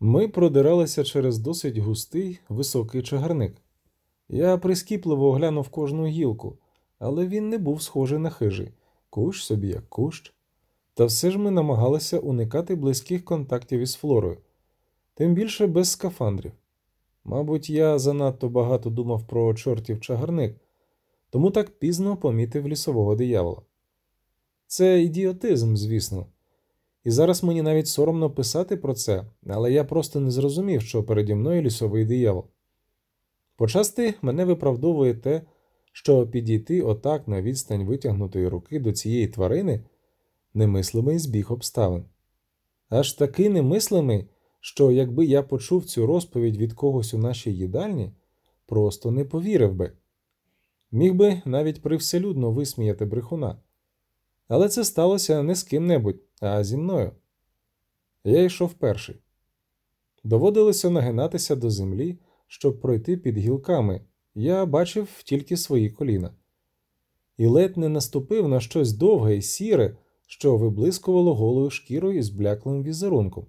Ми продиралися через досить густий високий чагарник. Я прискіпливо оглянув кожну гілку, але він не був схожий на хижий, кущ собі як кущ. Та все ж ми намагалися уникати близьких контактів із флорою, тим більше без скафандрів. Мабуть, я занадто багато думав про чортів чагарник, тому так пізно помітив лісового диявола. Це ідіотизм, звісно. І зараз мені навіть соромно писати про це, але я просто не зрозумів, що переді мною лісовий диявол. Почасти мене виправдовує те, що підійти отак на відстань витягнутої руки до цієї тварини немислимий збіг обставин. Аж такий немислимий, що якби я почув цю розповідь від когось у нашій їдальні, просто не повірив би. Міг би навіть привселюдно висміяти брехуна. Але це сталося не з ким-небудь, а зі мною. Я йшов перший. Доводилося нагинатися до землі, щоб пройти під гілками. Я бачив тільки свої коліна. І ледь не наступив на щось довге і сіре, що виблискувало голою шкірою з бляклим візерунком.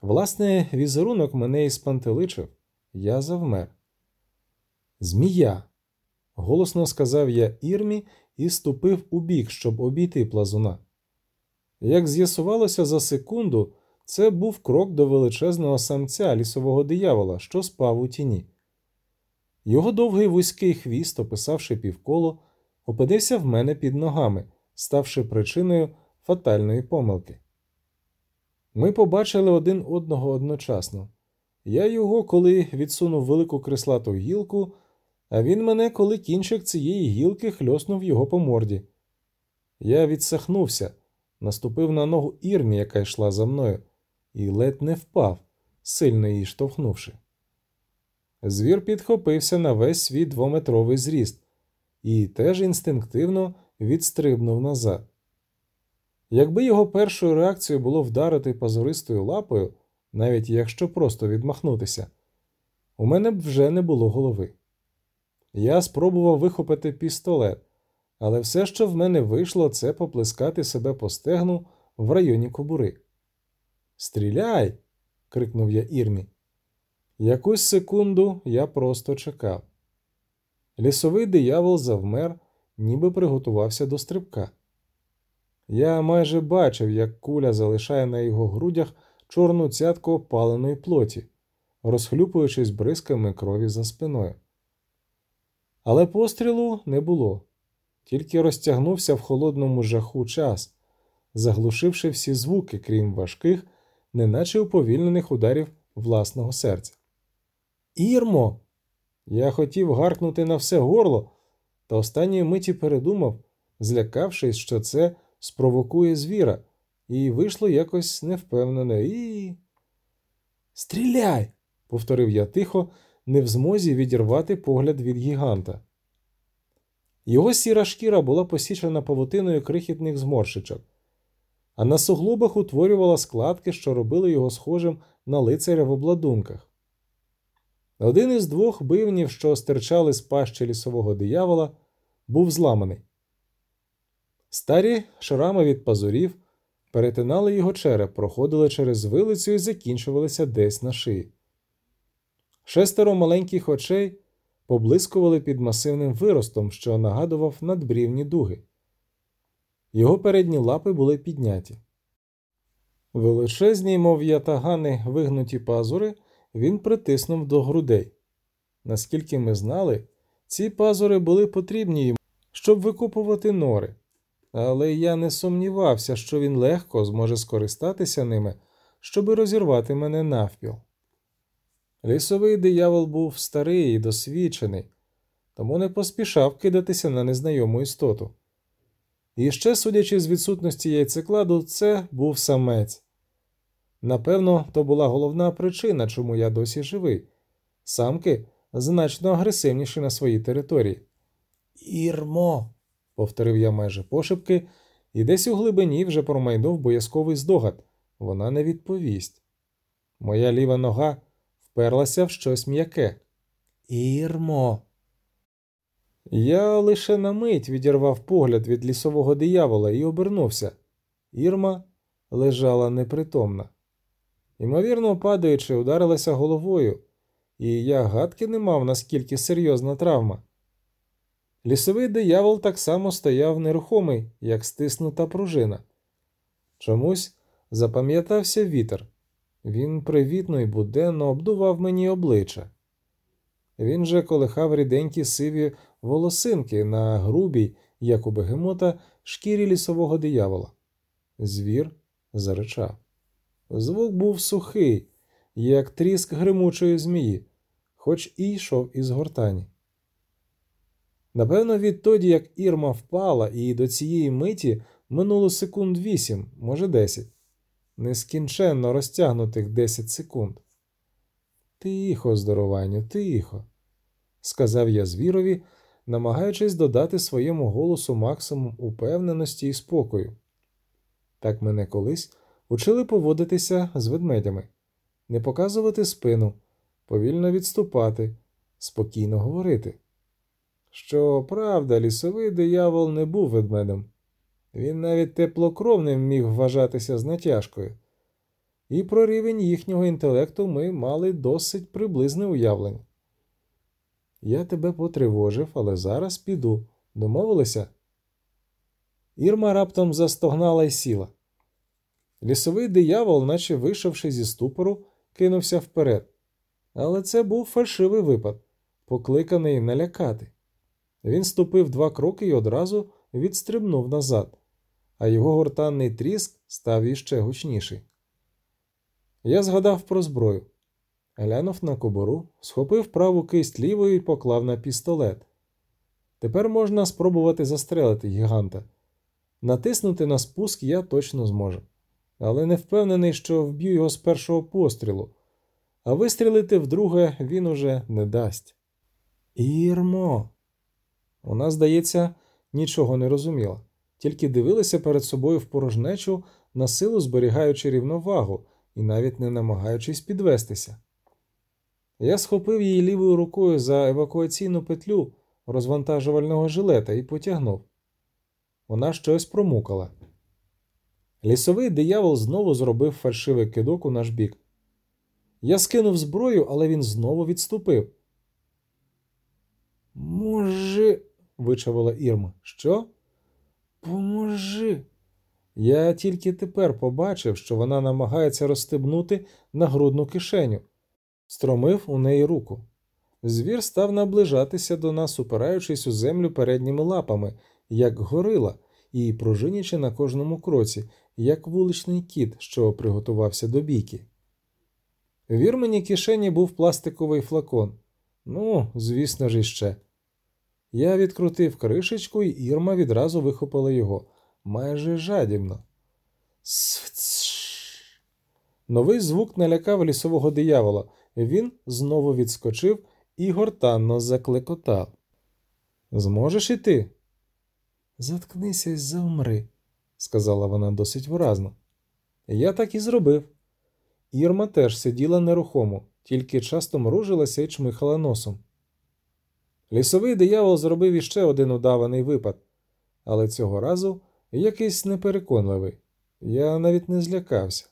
Власне, візерунок мене і спантеличив, я завмер. Змія. голосно сказав я Ірмі і ступив у бік, щоб обійти плазуна. Як з'ясувалося за секунду, це був крок до величезного самця лісового диявола, що спав у тіні. Його довгий вузький хвіст, описавши півколо, опинився в мене під ногами, ставши причиною фатальної помилки. Ми побачили один одного одночасно. Я його, коли відсунув велику креслату гілку, а він мене, коли кінчик цієї гілки хльоснув його по морді. Я відсахнувся, наступив на ногу ірмі, яка йшла за мною, і ледь не впав, сильно її штовхнувши. Звір підхопився на весь свій двометровий зріст і теж інстинктивно відстрибнув назад. Якби його першою реакцією було вдарити пазуристою лапою, навіть якщо просто відмахнутися, у мене б вже не було голови. Я спробував вихопити пістолет, але все, що в мене вийшло, це поплескати себе по стегну в районі кобури. Стріляй! крикнув я Ірмі. Якусь секунду я просто чекав. Лісовий диявол завмер, ніби приготувався до стрибка. Я майже бачив, як куля залишає на його грудях чорну цятку опаленої плоті, розхлюпуючись бризками крові за спиною. Але пострілу не було, тільки розтягнувся в холодному жаху час, заглушивши всі звуки, крім важких, неначе уповільнених ударів власного серця. Ірмо! Я хотів гаркнути на все горло, та останньої миті передумав, злякавшись, що це спровокує звіра, і вийшло якось невпевнене і. Стріляй! повторив я тихо, не в змозі відірвати погляд від гіганта. Його сіра шкіра була посічена павутиною крихітних зморшичок, а на суглобах утворювала складки, що робили його схожим на лицаря в обладунках. Один із двох бивнів, що стирчали з пащі лісового диявола, був зламаний. Старі шрами від пазурів перетинали його череп, проходили через вилицю і закінчувалися десь на шиї. Шестеро маленьких очей поблискували під масивним виростом, що нагадував надбрівні дуги. Його передні лапи були підняті. Величезні, мов ятагани, вигнуті пазури він притиснув до грудей. Наскільки ми знали, ці пазури були потрібні йому, щоб викопувати нори, але я не сумнівався, що він легко зможе скористатися ними, щоб розірвати мене навпіл. Лісовий диявол був старий і досвідчений, тому не поспішав кидатися на незнайому істоту. І ще, судячи з відсутності яйцекладу, це був самець. Напевно, то була головна причина, чому я досі живий. Самки значно агресивніші на своїй території. Ірмо, повторив я майже пошепки, і десь у глибині вже промайнув боязковий здогад. Вона не відповість. Моя ліва нога вперлася в щось м'яке. Ірмо. Я лише на мить відірвав погляд від лісового диявола і обернувся. Ірма лежала непритомна. Ймовірно, падаючи, ударилася головою, і я гадки не мав, наскільки серйозна травма. Лісовий диявол так само стояв нерухомий, як стиснута пружина. Чомусь запам'ятався вітер. Він привітно і буденно обдував мені обличчя. Він же колихав ріденькі сиві волосинки на грубій, як у бегемота, шкірі лісового диявола. Звір заричав. Звук був сухий, як тріск гримучої змії, хоч і йшов із гортані. Напевно, відтоді, як Ірма впала, і до цієї миті минуло секунд вісім, може десять, нескінченно розтягнутих десять секунд. Тихо, здорованню, тихо, сказав я звірові, намагаючись додати своєму голосу максимум упевненості і спокою. Так мене колись учили поводитися з ведмедями, не показувати спину, повільно відступати, спокійно говорити. Що правда, лісовий диявол не був ведмедем, він навіть теплокровним міг вважатися з натяжкою, і про рівень їхнього інтелекту ми мали досить приблизне уявлення. Я тебе потривожив, але зараз піду. Домовилися? Ірма раптом застогнала й сіла. Лісовий диявол, наче вийшовши зі ступору, кинувся вперед. Але це був фальшивий випад, покликаний налякати. Він ступив два кроки і одразу відстрибнув назад, а його гортанний тріск став іще гучніший. Я згадав про зброю. Глянув на кобуру, схопив праву кисть лівою і поклав на пістолет. Тепер можна спробувати застрелити гіганта. Натиснути на спуск я точно зможу, але не впевнений, що вб'ю його з першого пострілу, а вистрілити вдруге він уже не дасть. Ірмо. Вона, здається, нічого не розуміла, тільки дивилася перед собою в порожнечу, на силу зберігаючи рівновагу і навіть не намагаючись підвестися. Я схопив її лівою рукою за евакуаційну петлю розвантажувального жилета і потягнув. Вона щось промукала. Лісовий диявол знову зробив фальшивий кидок у наш бік. Я скинув зброю, але він знову відступив. Може, вичавила Ірма. Що? Поможи. Я тільки тепер побачив, що вона намагається розстебнути нагрудну кишеню, стромив у неї руку. Звір став наближатися до нас, упираючись у землю передніми лапами, як горила, і пружинячи на кожному кроці, як вуличний кіт, що приготувався до бійки. В вірмені кишені був пластиковий флакон. Ну, звісно ж, іще. Я відкрутив кришечку, і Ірма відразу вихопила його майже жадібно. Новий звук налякав лісового диявола. Він знову відскочив і гортанно заклекотав. Зможеш іти? Заткнися й завмри, сказала вона досить виразно. Я так і зробив. Ірма теж сиділа нерухомо, тільки часто мружилася і чмихала носом. Лісовий диявол зробив іще один удаваний випад, але цього разу якийсь непереконливий. Я навіть не злякався.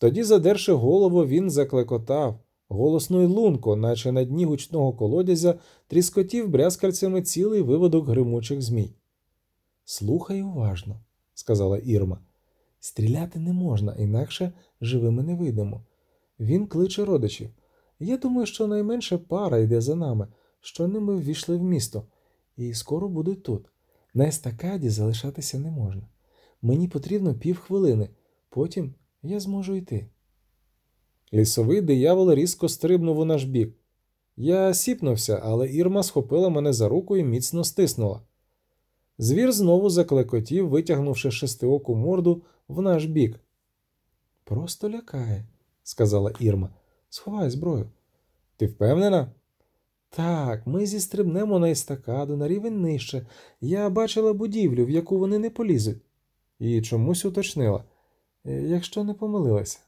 Тоді, задерши голову, він заклекотав, голосно й лунко, наче на дні гучного колодязя, тріскотів брязкальцями цілий виводок гримучих змій. Слухай уважно, сказала Ірма. Стріляти не можна, інакше живими не вийдемо. Він кличе родичів. Я думаю, що найменше пара йде за нами що ними ввійшли в місто, і скоро будуть тут. На естакаді залишатися не можна. Мені потрібно півхвилини, потім я зможу йти. Лісовий диявол різко стрибнув у наш бік. Я сіпнувся, але Ірма схопила мене за руку і міцно стиснула. Звір знову заклекотів, витягнувши шестиоку морду в наш бік. Просто лякає, сказала Ірма. Сховай зброю. Ти впевнена? Так, ми зістрибнемо на естакаду на рівень нижче. Я бачила будівлю, в яку вони не полізуть, і чомусь уточнила, «Е, якщо не помилилася.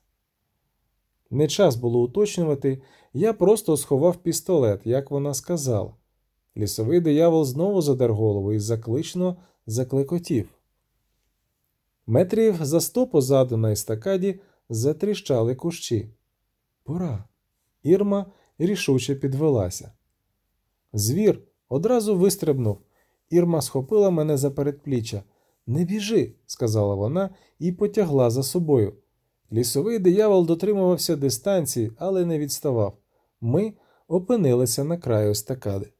Не час було уточнювати, я просто сховав пістолет, як вона сказала. Лісовий диявол знову задер голову і заклично заклекотів. Метрів за сто позаду на естакаді затріщали кущі. Пора. Ірма рішуче підвелася. Звір одразу вистрибнув. Ірма схопила мене за передпліччя. Не біжи, сказала вона і потягла за собою. Лісовий диявол дотримувався дистанції, але не відставав. Ми опинилися на краю естакади.